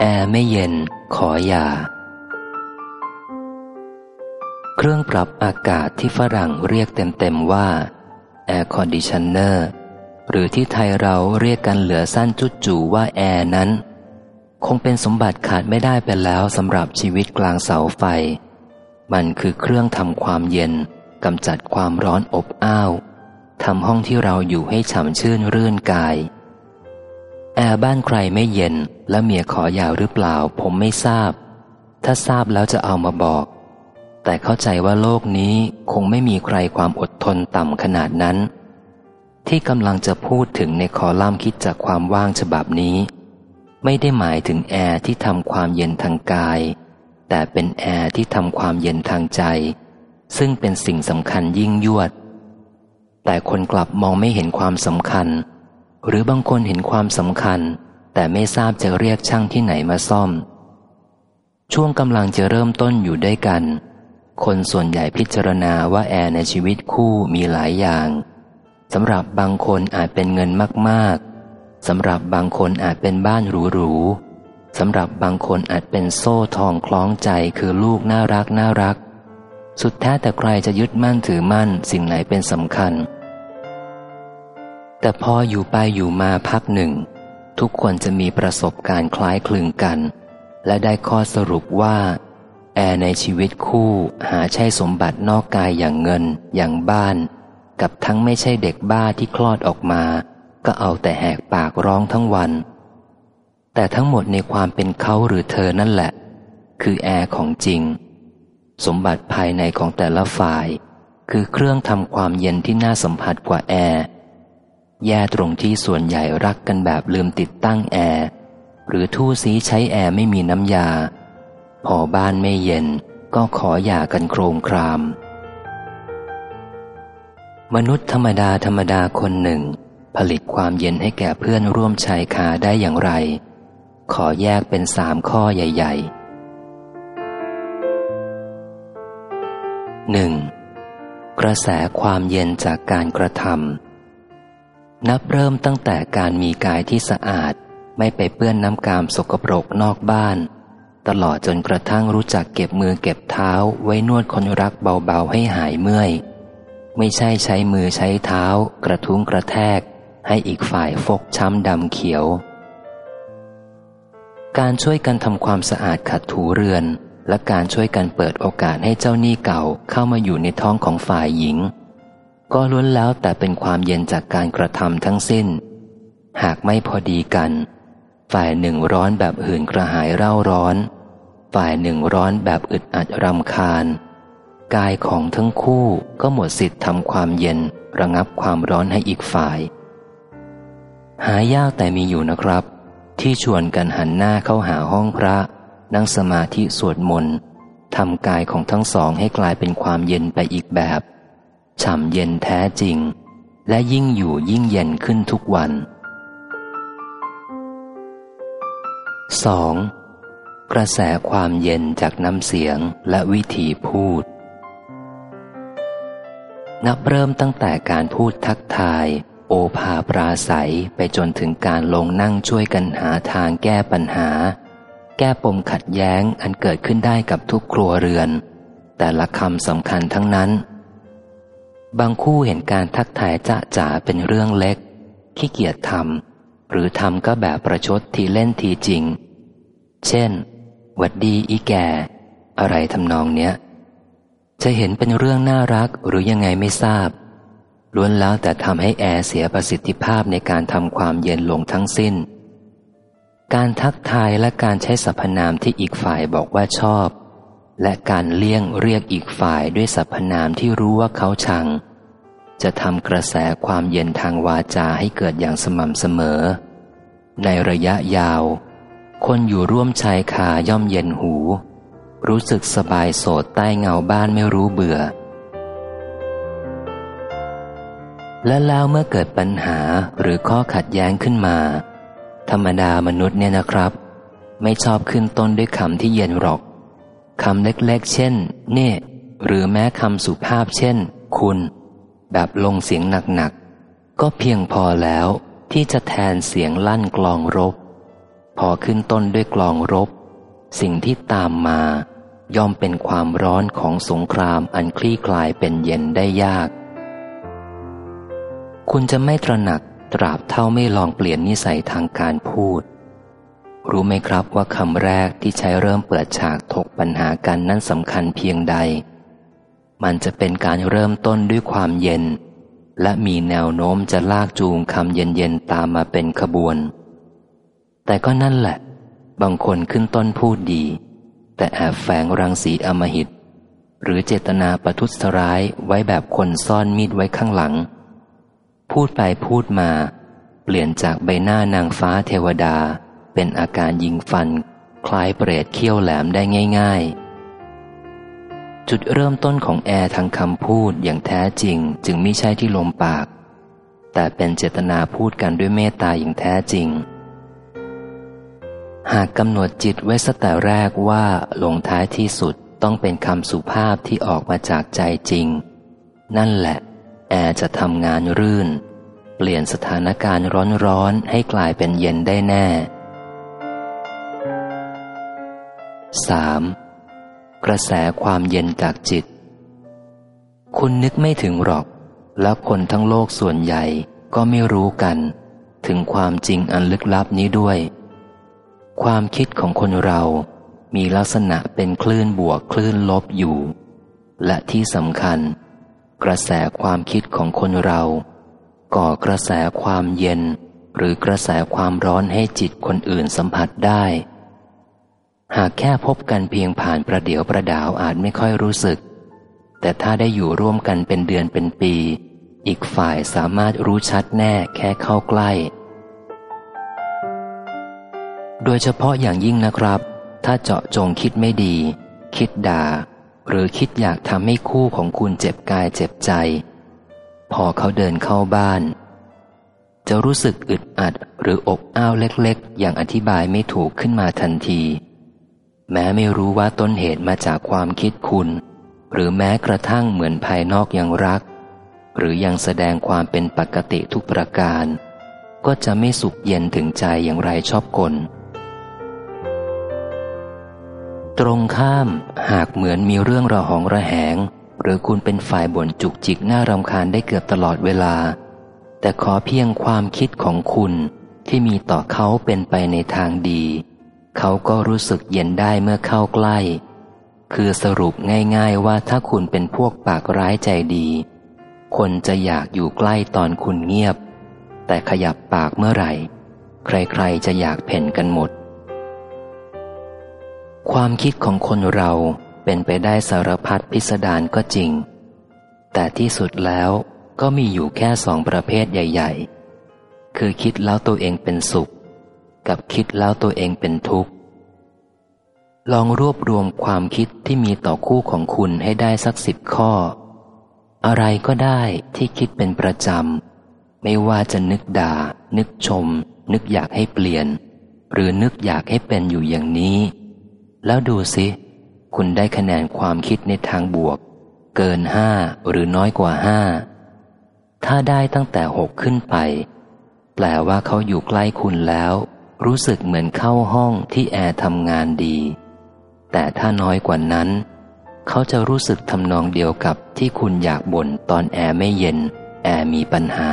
แอร์ไม่เย็น ขออย่าเครื่องปรับอากาศที่ฝรั่งเรียกเต็มๆว่า Air Conditioner หรือที่ไทยเราเรียกกันเหลือสั้นจุดจู่ว่าแอร์นั้น คงเป็นสมบัติขาดไม่ได้ไปแล้วสำหรับชีวิตกลางเสาไฟ มันคือเครื่องทำความเย็นกำจัดความร้อนอบอ้าวทำห้องที่เราอยู่ให้ฉ่ำชื่นรื่นกาย แอร์บ้านใครไม่เย็นแล้วเมียขอหย่าหรือเปล่า ผมไม่ทราบ ถ้าทราบแล้วจะเอามาบอก แต่เข้าใจว่าโลกนี้คงไม่มีใครความอดทนต่ำขนาดนั้น ที่กำลังจะพูดถึงในคอลัมน์คิดจากความว่างฉบับนี้ ไม่ได้หมายถึงแอร์ที่ทำความเย็นทางกาย แต่เป็นแอร์ที่ทำความเย็นทางใจ ซึ่งเป็นสิ่งสำคัญยิ่งยวด แต่คนกลับมองไม่เห็นความสำคัญ หรือบางคนเห็นความสำคัญ แต่ไม่ทราบจะเรียกช่างที่ไหนมาซ่อม ช่วงกำลังจะเริ่มต้นอยู่ด้วยกัน คนส่วนใหญ่พิจารณาว่าแอร์ในชีวิตคู่มีหลายอย่างสำหรับบางคนอาจเป็นเงินมากๆสำหรับบางคนอาจเป็นบ้านหรูๆสำหรับบางคนอาจเป็นโซ่ทองคล้องใจคือลูกน่ารักน่ารัก สุดแท้แต่ใครจะยึดมั่นถือมั่นสิ่งไหนเป็นสำคัญ แต่พออยู่ไปอยู่มาพักหนึ่ง ทุกคนจะมีประสบการณ์คล้ายคลึงกัน และได้ข้อสรุปว่า แอร์ในชีวิตคู่หาใช่สมบัตินอกกายอย่างเงิน อย่างบ้าน กับทั้งไม่ใช่เด็กบ้าที่คลอดออกมา ก็เอาแต่แหกปากร้องทั้งวัน แต่ทั้งหมดในความเป็นเขาหรือเธอนั่นแหละ คือแอร์ของจริง สมบัติภายในของแต่ละฝ่าย คือเครื่องทำความเย็นที่น่าสัมผัสกว่าแอร์ แย่ตรงที่ส่วนใหญ่รักกันแบบลืมติดตั้งแอร์ หรือทู่ซีใช้แอร์ไม่มีน้ำยา พอบ้านไม่เย็นก็ขอหย่ากันโครงคราม มนุษย์ธรรมดาธรรมดาคนหนึ่ง ผลิตความเย็นให้แก่เพื่อนร่วมชายคาได้อย่างไร ขอแยกเป็นสามข้อใหญ่ๆหนึ่งกระแสความเย็นจากการกระทำ นับเริ่มตั้งแต่การมีกายที่สะอาด ไม่ไปเปื้อนน้ำกามสกปรกนอกบ้าน ตลอดจนกระทั่งรู้จักเก็บมือเก็บเท้าไว้นวดคนรักเบาๆให้หายเมื่อย ไม่ใช่ใช้มือใช้เท้า กระทุ้งกระแทก ให้อีกฝ่ายฟกช้ำดำเขียว การช่วยกันทำความสะอาดขัดถูเรือน และการช่วยกันเปิดโอกาสให้เจ้าหนี้เก่าเข้ามาอยู่ในท้องของฝ่ายหญิง ก็ล้วนแล้วแต่เป็นความเย็นจากการกระทำทั้งสิ้น หากไม่พอดีกัน ฝ่ายหนึ่งร้อนแบบหื่นกระหายเร่าร้อน ฝ่ายหนึ่งร้อนแบบอึดอัดรำคาญ กายของทั้งคู่ก็หมดสิทธิ์ทำความเย็นระงับความร้อนให้อีกฝ่าย หายากแต่มีอยู่นะครับ ที่ชวนกันหันหน้าเข้าหาห้องพระ นั่งสมาธิสวดมนต์ทำกายของทั้งสองให้กลายเป็นความเย็นไปอีกแบบ ฉ่ำเย็นแท้จริง และยิ่งอยู่ยิ่งเย็นขึ้นทุกวัน 2. กระแสความเย็นจากน้ำเสียงและวิธีพูด นับเริ่มตั้งแต่การพูดทักทาย โอภาปราศัยไปจนถึงการลงนั่งช่วยกันหาทางแก้ปัญหา แก้ปมขัดแย้งอันเกิดขึ้นได้กับทุกครัวเรือน แต่ละคำสำคัญทั้งนั้น บางคู่เห็นการทักทายจ้าจ๋าเป็นเรื่องเล็ก ขี้เกียจทำหรือทำก็แบบประชดทีเล่นทีจริง เช่น หวัดดีอีแก่อะไรทำนองเนี้ย จะเห็นเป็นเรื่องน่ารักหรือยังไงไม่ทราบ ล้วนแล้วแต่ทำให้แอร์เสียประสิทธิภาพในการทำความเย็นลงทั้งสิ้น การทักทายและการใช้สรรพนามที่อีกฝ่ายบอกว่าชอบ และการเลี่ยงเรียกอีกฝ่ายด้วยสรรพนามที่รู้ว่าเขาชัง จะทำกระแสความเย็นทางวาจาให้เกิดอย่างสม่ำเสมอ ในระยะยาว คนอยู่ร่วมชายคาย่อมเย็นหู รู้สึกสบายโสดใต้เงาบ้านไม่รู้เบื่อ และแล้วเมื่อเกิดปัญหาหรือข้อขัดแย้งขึ้นมา ธรรมดามนุษย์เนี่ยนะครับ ไม่ชอบขึ้นต้นด้วยคำที่เย็นหรอก คำเล็กๆ เช่น เน่หรือแม้คำสุภาพเช่น คุณ แบบลงเสียงหนักๆ ก็เพียงพอแล้วที่จะแทนเสียงลั่นกลองรบ พอขึ้นต้นด้วยกลองรบ สิ่งที่ตามมา ย่อมเป็นความร้อนของสงครามอันคลี่คลายเป็นเย็นได้ยาก คุณจะไม่ตระหนักตราบเท่าไม่ลองเปลี่ยนนิสัยทางการพูด รู้ไหมครับว่าคำแรกที่ใช้เริ่มเปิดฉากถกปัญหากันนั้นสำคัญเพียงใด มันจะเป็นการเริ่มต้นด้วยความเย็น และมีแนวโน้มจะลากจูงคำเย็นๆตามมาเป็นขบวน แต่ก็นั่นแหละ บางคนขึ้นต้นพูดดี แต่แอบแฝงรังสีอมหิต หรือเจตนาประทุษร้ายไว้แบบคนซ่อนมีดไว้ข้างหลัง พูดไปพูดมา เปลี่ยนจากใบหน้านางฟ้าเทวดา เป็นอาการยิงฟัน คล้ายเปรตเขี้ยวแหลมได้ง่ายๆ จุดเริ่มต้นของแอร์ทางคำพูดอย่างแท้จริง จึงไม่ใช่ที่ลมปาก แต่เป็นเจตนาพูดกันด้วยเมตตาอย่างแท้จริง หากกำหนดจิตไว้สแต่แรกว่าลงท้ายที่สุดต้องเป็นคำสุภาพที่ออกมาจากใจจริง นั่นแหละ แอร์จะทำงานรื่น เปลี่ยนสถานการณ์ร้อนๆให้กลายเป็นเย็นได้แน่ 3. กระแสความเย็นจากจิต คุณนึกไม่ถึงหรอก แล้วคนทั้งโลกส่วนใหญ่ก็ไม่รู้กัน ถึงความจริงอันลึกลับนี้ด้วย ความคิดของคนเรามีลักษณะเป็นคลื่นบวกคลื่นลบอยู่ และที่สำคัญ กระแสความคิดของคนเรา ก่อกระแสความเย็น หรือกระแสความร้อนให้จิตคนอื่นสัมผัสได้ หากแค่พบกันเพียงผ่านประเดี๋ยวประดาวอาจไม่ค่อยรู้สึก แต่ถ้าได้อยู่ร่วมกันเป็นเดือนเป็นปี อีกฝ่ายสามารถรู้ชัดแน่แค่เข้าใกล้ โดยเฉพาะอย่างยิ่งนะครับ ถ้าเจาะจงคิดไม่ดี คิดด่า หรือคิดอยากทำให้คู่ของคุณเจ็บกายเจ็บใจ พอเขาเดินเข้าบ้าน จะรู้สึกอึดอัดหรืออกอ้าวเล็กๆ อย่างอธิบายไม่ถูกขึ้นมาทันที แม้ไม่รู้ว่าต้นเหตุมาจากความคิดคุณ หรือแม้กระทั่งเหมือนภายนอกยังรัก หรือยังแสดงความเป็นปกติทุกประการ ก็จะไม่สุขเย็นถึงใจอย่างไรชอบกลตรงข้ามหากเหมือนมีเรื่องระหองระแหง หรือคุณเป็นฝ่ายบ่นจุกจิกน่ารำคาญได้เกือบตลอดเวลา แต่ขอเพียงความคิดของคุณที่มีต่อเขาเป็นไปในทางดี เขาก็รู้สึกเย็นได้เมื่อเข้าใกล้ คือสรุปง่าย ๆว่าถ้าคุณเป็นพวกปากร้ายใจดี คนจะอยากอยู่ใกล้ตอนคุณเงียบ แต่ขยับปากเมื่อไหร่ ใครๆจะอยากเพ่นกันหมด ความคิดของคนเราเป็นไปได้สารพัดพิสดารก็จริง แต่ที่สุดแล้วก็มีอยู่แค่สองประเภทใหญ่ ๆ คือคิดแล้วตัวเองเป็นสุข กับคิดแล้วตัวเองเป็นทุกข์ ลองรวบรวมความคิดที่มีต่อคู่ของคุณให้ได้สักสิบข้อ อะไรก็ได้ที่คิดเป็นประจำ ไม่ว่าจะนึกด่า นึกชม นึกอยากให้เปลี่ยน หรือนึกอยากให้เป็นอยู่อย่างนี้ แล้วดูสิ คุณได้คะแนนความคิดในทางบวก เกินห้าหรือน้อยกว่าห้าถ้าได้ตั้งแต่หกขึ้นไป แปลว่าเขาอยู่ใกล้คุณแล้ว รู้สึกเหมือนเข้าห้องที่แอร์ทำงานดี แต่ถ้าน้อยกว่านั้น เขาจะรู้สึกทำนองเดียวกับที่คุณอยากบ่นตอนแอร์ไม่เย็น แอร์มีปัญหา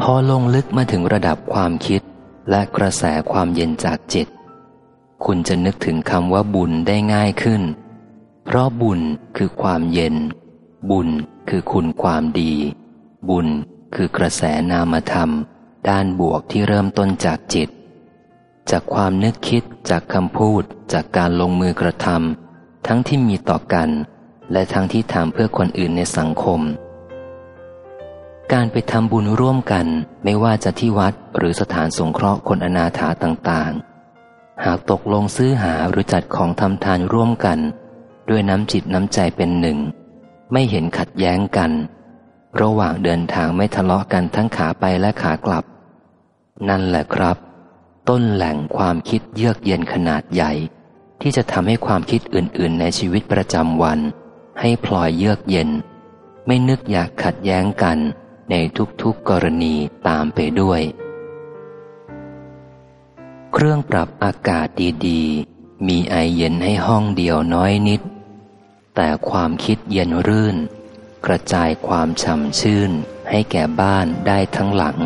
พอลงลึกมาถึงระดับความคิดและกระแสความเย็นจากจิต คุณจะนึกถึงคำว่าบุญได้ง่ายขึ้น เพราะบุญคือความเย็น บุญคือคุณความดี บุญคือกระแสนามธรรม ด้านบวกที่เริ่มต้นจากจิต จากความนึกคิดจากคำพูด จากการลงมือกระทำทั้งที่มีต่อกัน และทั้งที่ทำเพื่อคนอื่นในสังคม การไปทำบุญร่วมกันไม่ว่าจะที่วัดหรือสถานสงเคราะห์คนอนาถาต่างๆ หากตกลงซื้อหาหรือจัดของทำทานร่วมกัน ด้วยน้ำจิตน้ำใจเป็นหนึ่ง ไม่เห็นขัดแย้งกัน ระหว่างเดินทางไม่ทะเลาะกันทั้งขาไปและขากลับ นั่นแหละครับ ต้นแหล่งความคิดเยือกเย็นขนาดใหญ่ ที่จะทำให้ความคิดอื่น ๆ ในชีวิตประจำวัน ให้พลอยเยือกเย็น ไม่นึกอยากขัดแย้งกันในทุกๆกรณีตามไปด้วย เครื่องปรับอากาศดีๆ มีไอเย็นให้ห้องเดียวน้อยนิด แต่ความคิดเย็นรื่น กระจายความฉ่ำชื่นให้แก่บ้านได้ทั้งหลัง